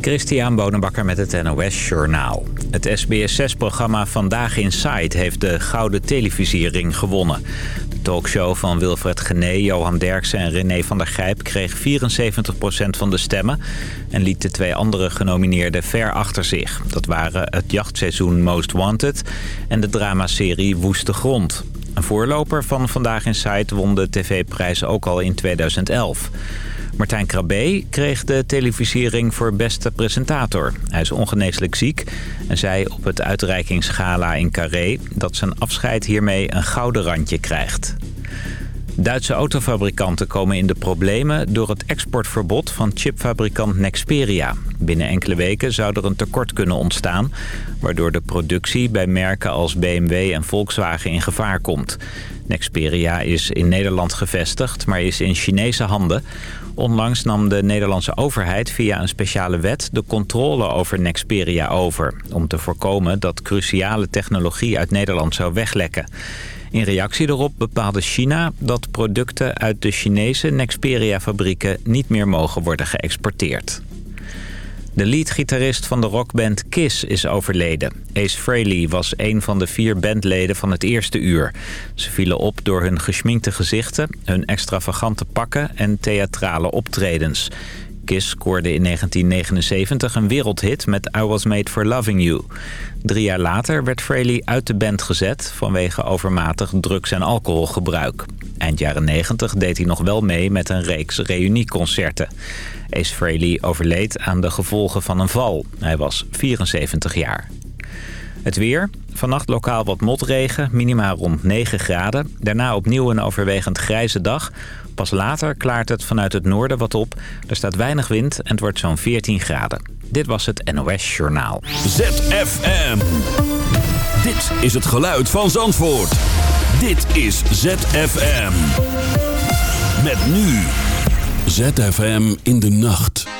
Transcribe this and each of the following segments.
Christian Bonenbakker met het NOS Journaal. Het SBS6-programma Vandaag Inside heeft de Gouden Televisiering gewonnen. De talkshow van Wilfred Gené, Johan Derksen en René van der Grijp kreeg 74% van de stemmen... en liet de twee andere genomineerden ver achter zich. Dat waren het jachtseizoen Most Wanted en de dramaserie Woeste Grond. Een voorloper van Vandaag Inside won de tv-prijs ook al in 2011... Martijn Krabbe kreeg de televisiering voor beste presentator. Hij is ongeneeslijk ziek en zei op het uitreikingsgala in Carré... dat zijn afscheid hiermee een gouden randje krijgt. Duitse autofabrikanten komen in de problemen door het exportverbod van chipfabrikant Nexperia. Binnen enkele weken zou er een tekort kunnen ontstaan... waardoor de productie bij merken als BMW en Volkswagen in gevaar komt. Nexperia is in Nederland gevestigd, maar is in Chinese handen. Onlangs nam de Nederlandse overheid via een speciale wet de controle over Nexperia over... om te voorkomen dat cruciale technologie uit Nederland zou weglekken. In reactie daarop bepaalde China dat producten uit de Chinese Nexperia-fabrieken niet meer mogen worden geëxporteerd. De leadgitarist van de rockband Kiss is overleden. Ace Frehley was een van de vier bandleden van het eerste uur. Ze vielen op door hun geschminkte gezichten, hun extravagante pakken en theatrale optredens. Kiss scoorde in 1979 een wereldhit met I Was Made For Loving You. Drie jaar later werd Frehley uit de band gezet vanwege overmatig drugs- en alcoholgebruik. Eind jaren 90 deed hij nog wel mee met een reeks reunieconcerten. Ace Frehley overleed aan de gevolgen van een val. Hij was 74 jaar. Het weer. Vannacht lokaal wat motregen, minimaal rond 9 graden. Daarna opnieuw een overwegend grijze dag. Pas later klaart het vanuit het noorden wat op. Er staat weinig wind en het wordt zo'n 14 graden. Dit was het NOS Journaal. ZFM. Dit is het geluid van Zandvoort. Dit is ZFM. Met nu. ZFM in de nacht.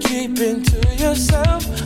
keeping to yourself.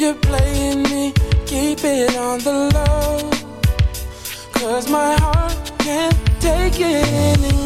you're playing me, keep it on the low. Cause my heart can't take it anymore.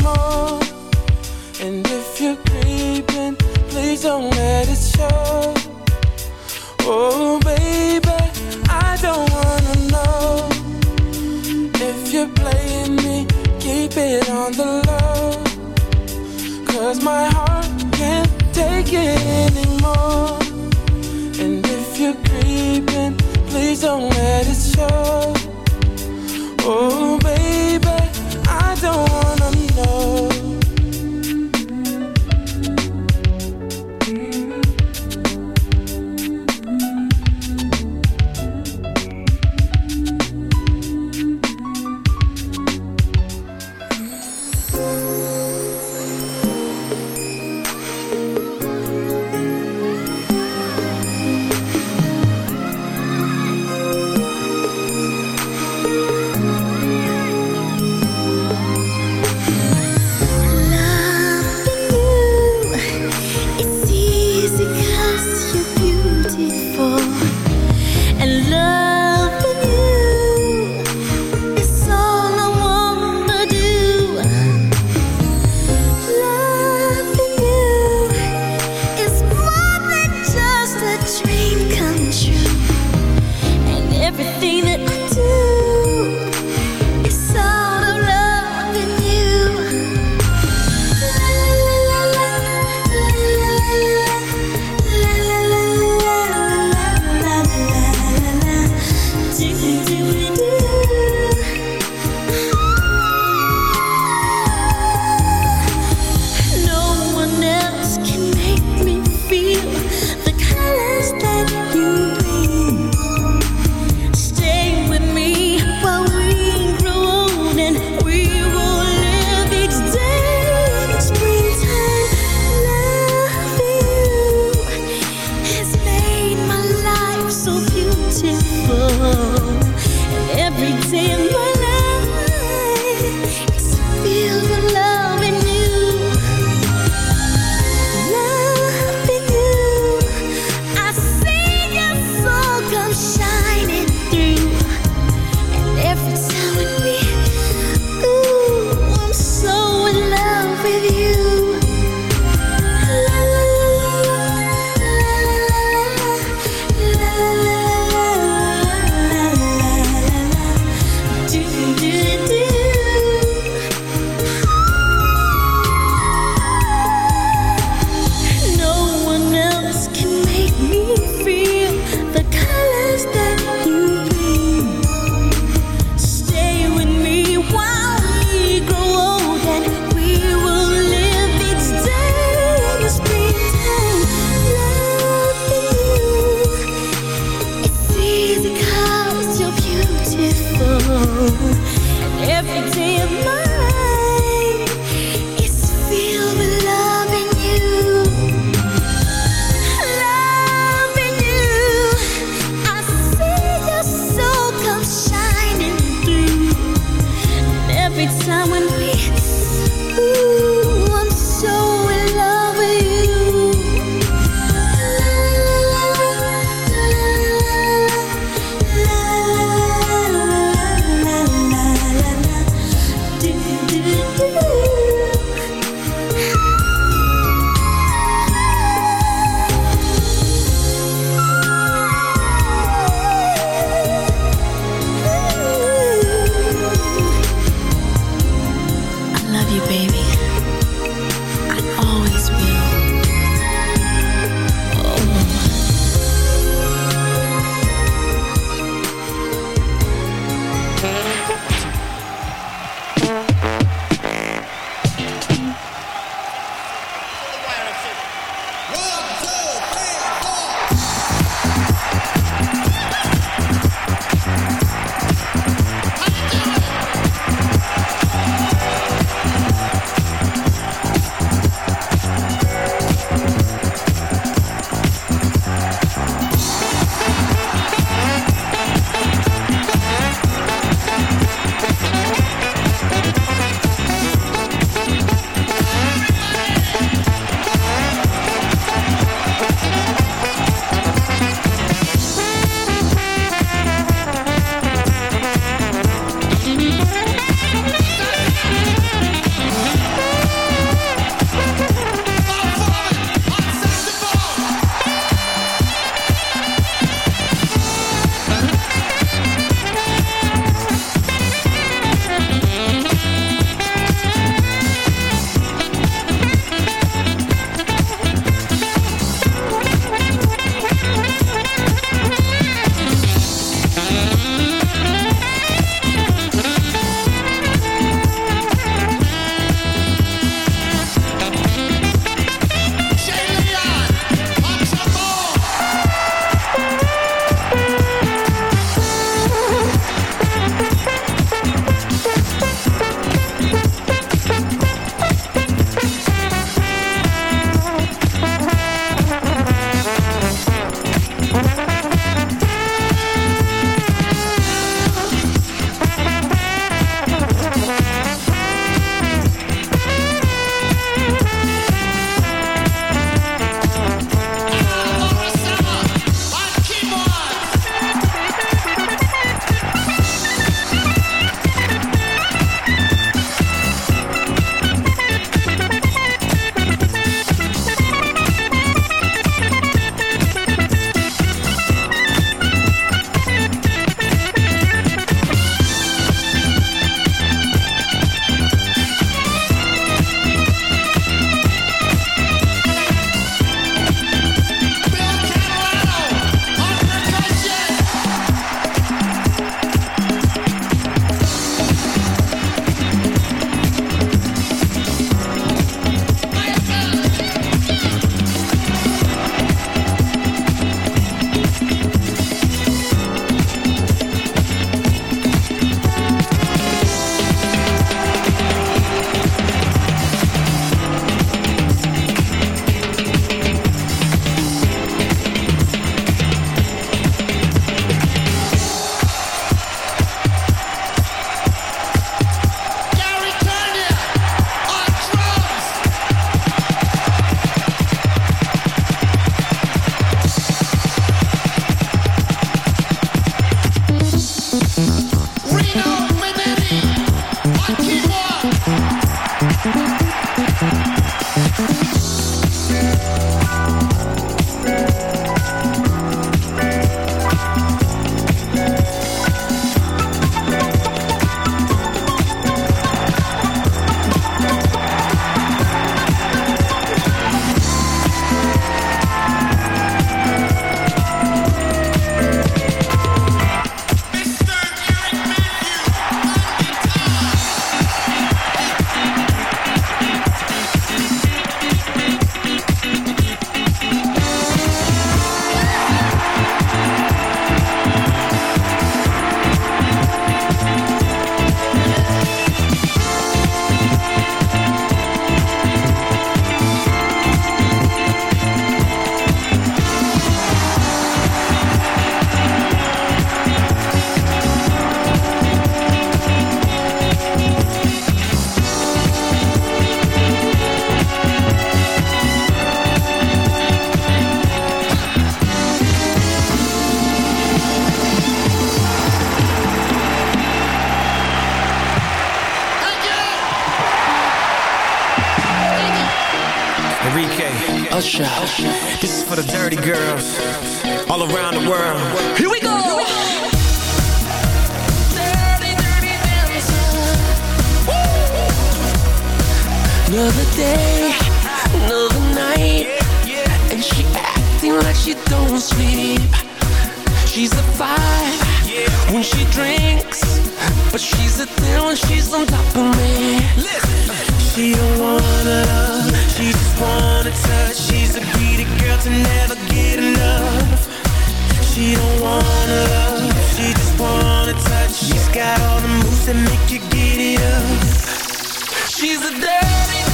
got all the moves that make you giddy up. She's a dirty.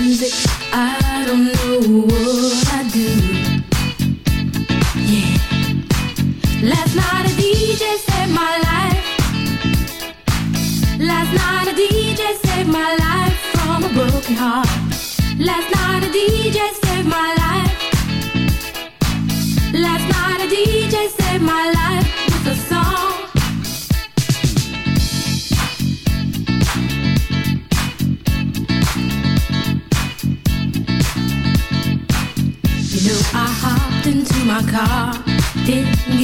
Music, I don't know what I'd do. Yeah. Last night a DJ saved my life. Last night a DJ saved my life from a broken heart. Last night a DJ saved my life. Last night a DJ saved my life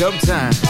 Dub time.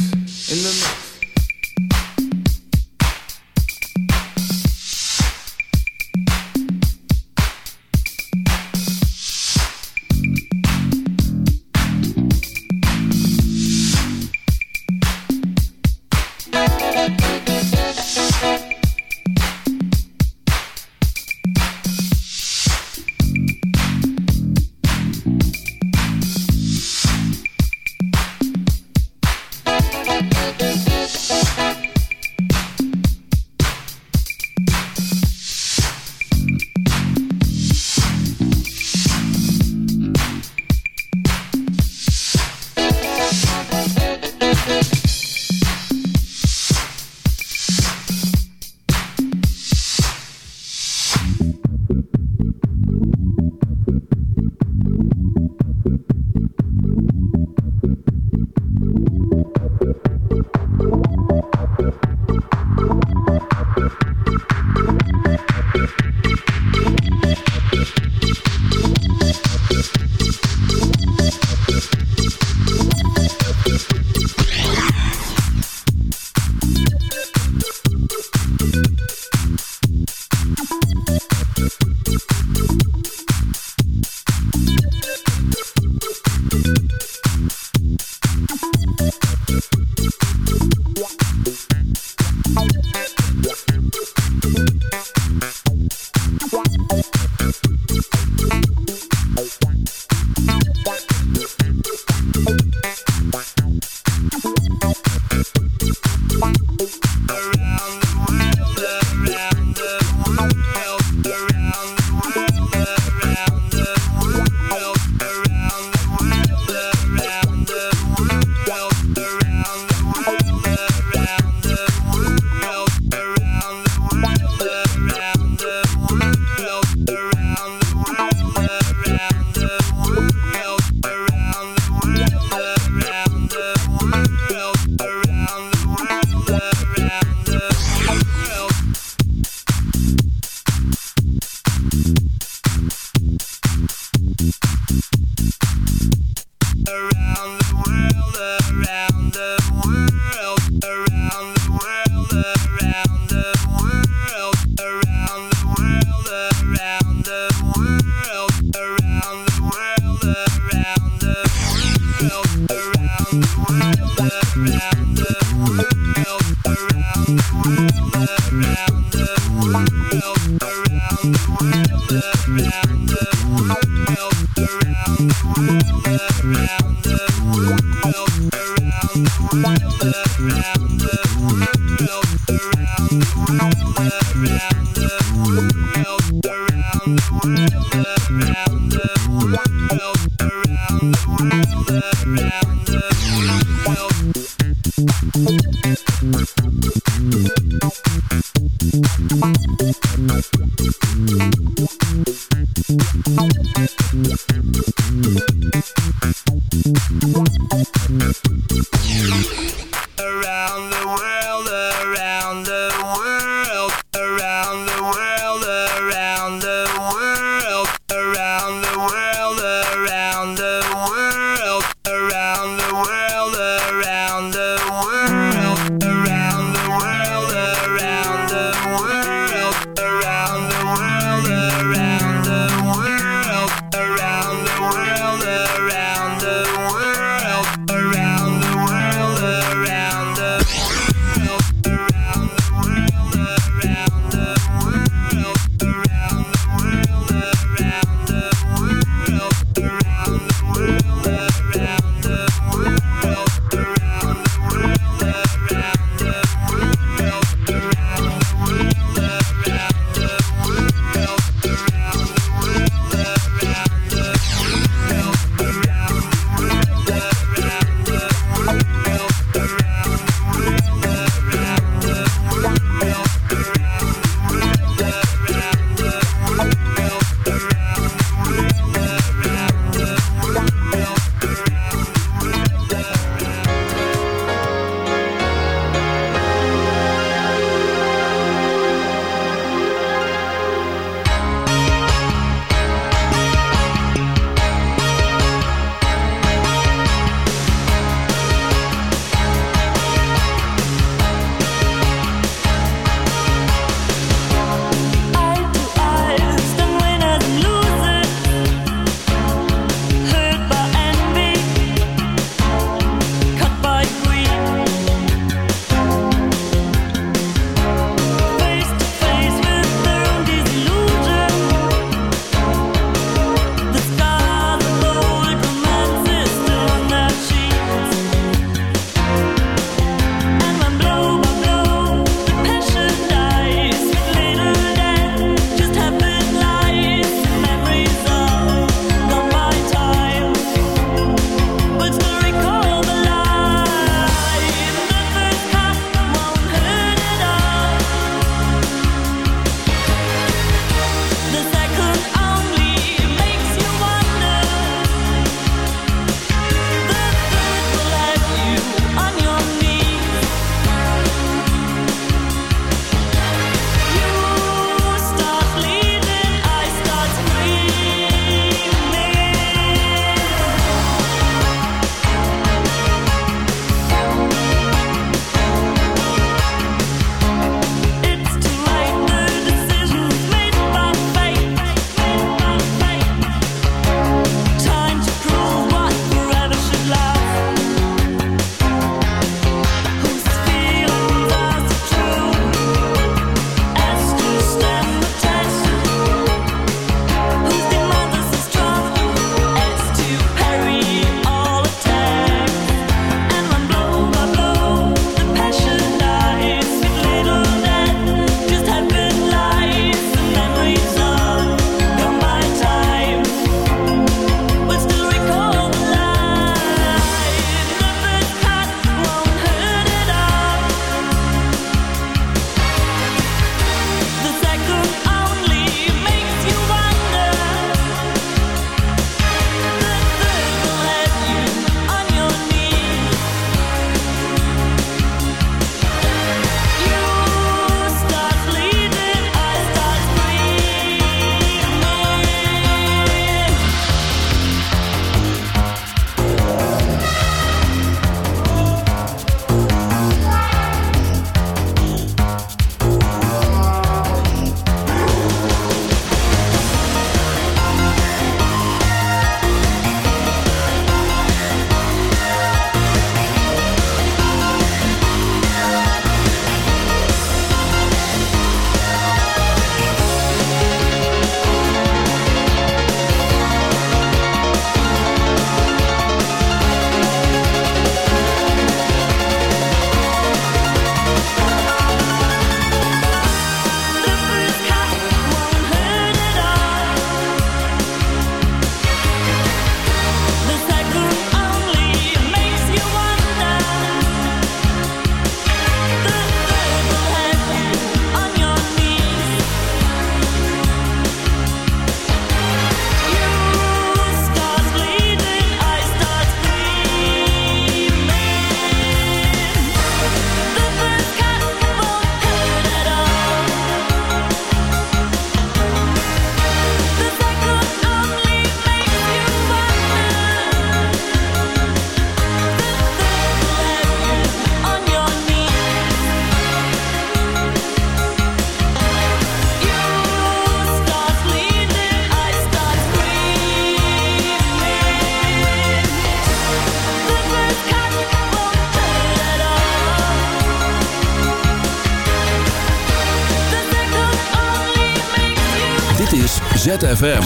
ZFM.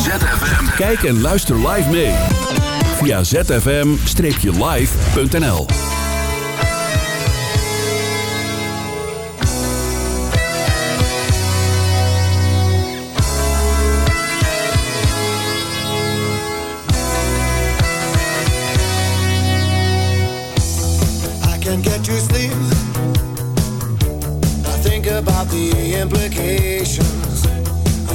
Kijk en luister live mee. Via zfm-live.nl I can get you sleep. I think about the implications.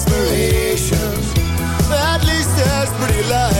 aspirations. At least that's pretty light.